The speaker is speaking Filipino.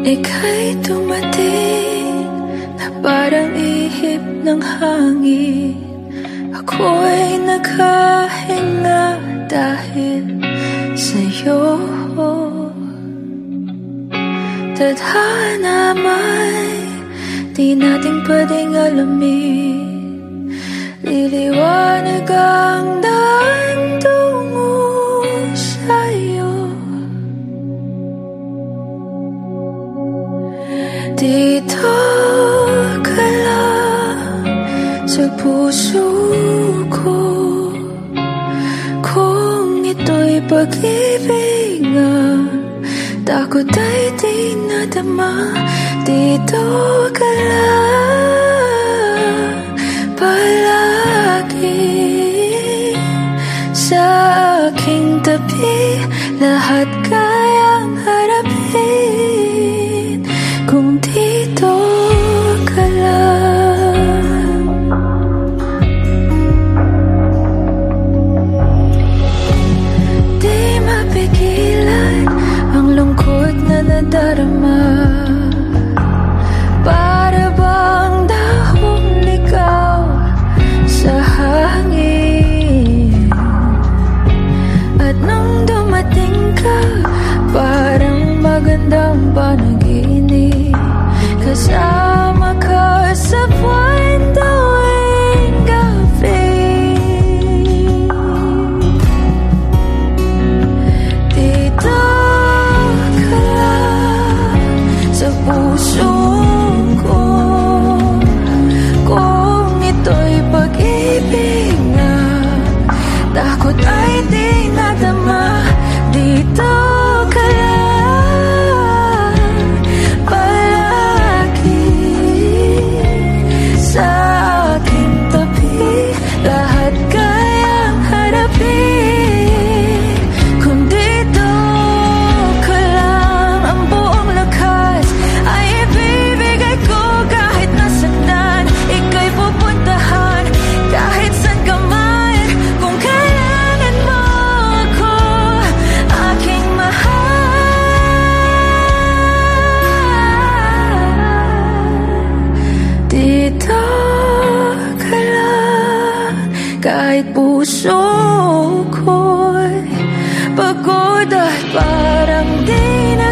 Ika'y dumating na parang ihip ng hangin. Ako'y naghahinga dahil sa'yo. Tadhana may di natin pwedeng alamin. Liliwanag ang Dito ka lang sa puso ko. Kung ito'y pag-ibig nga Takot ay di nadama Dito ka lang Palagi. Sa aking tabi Lahat kayang harapin puso Kahit puso ko'y Pagod at parang di na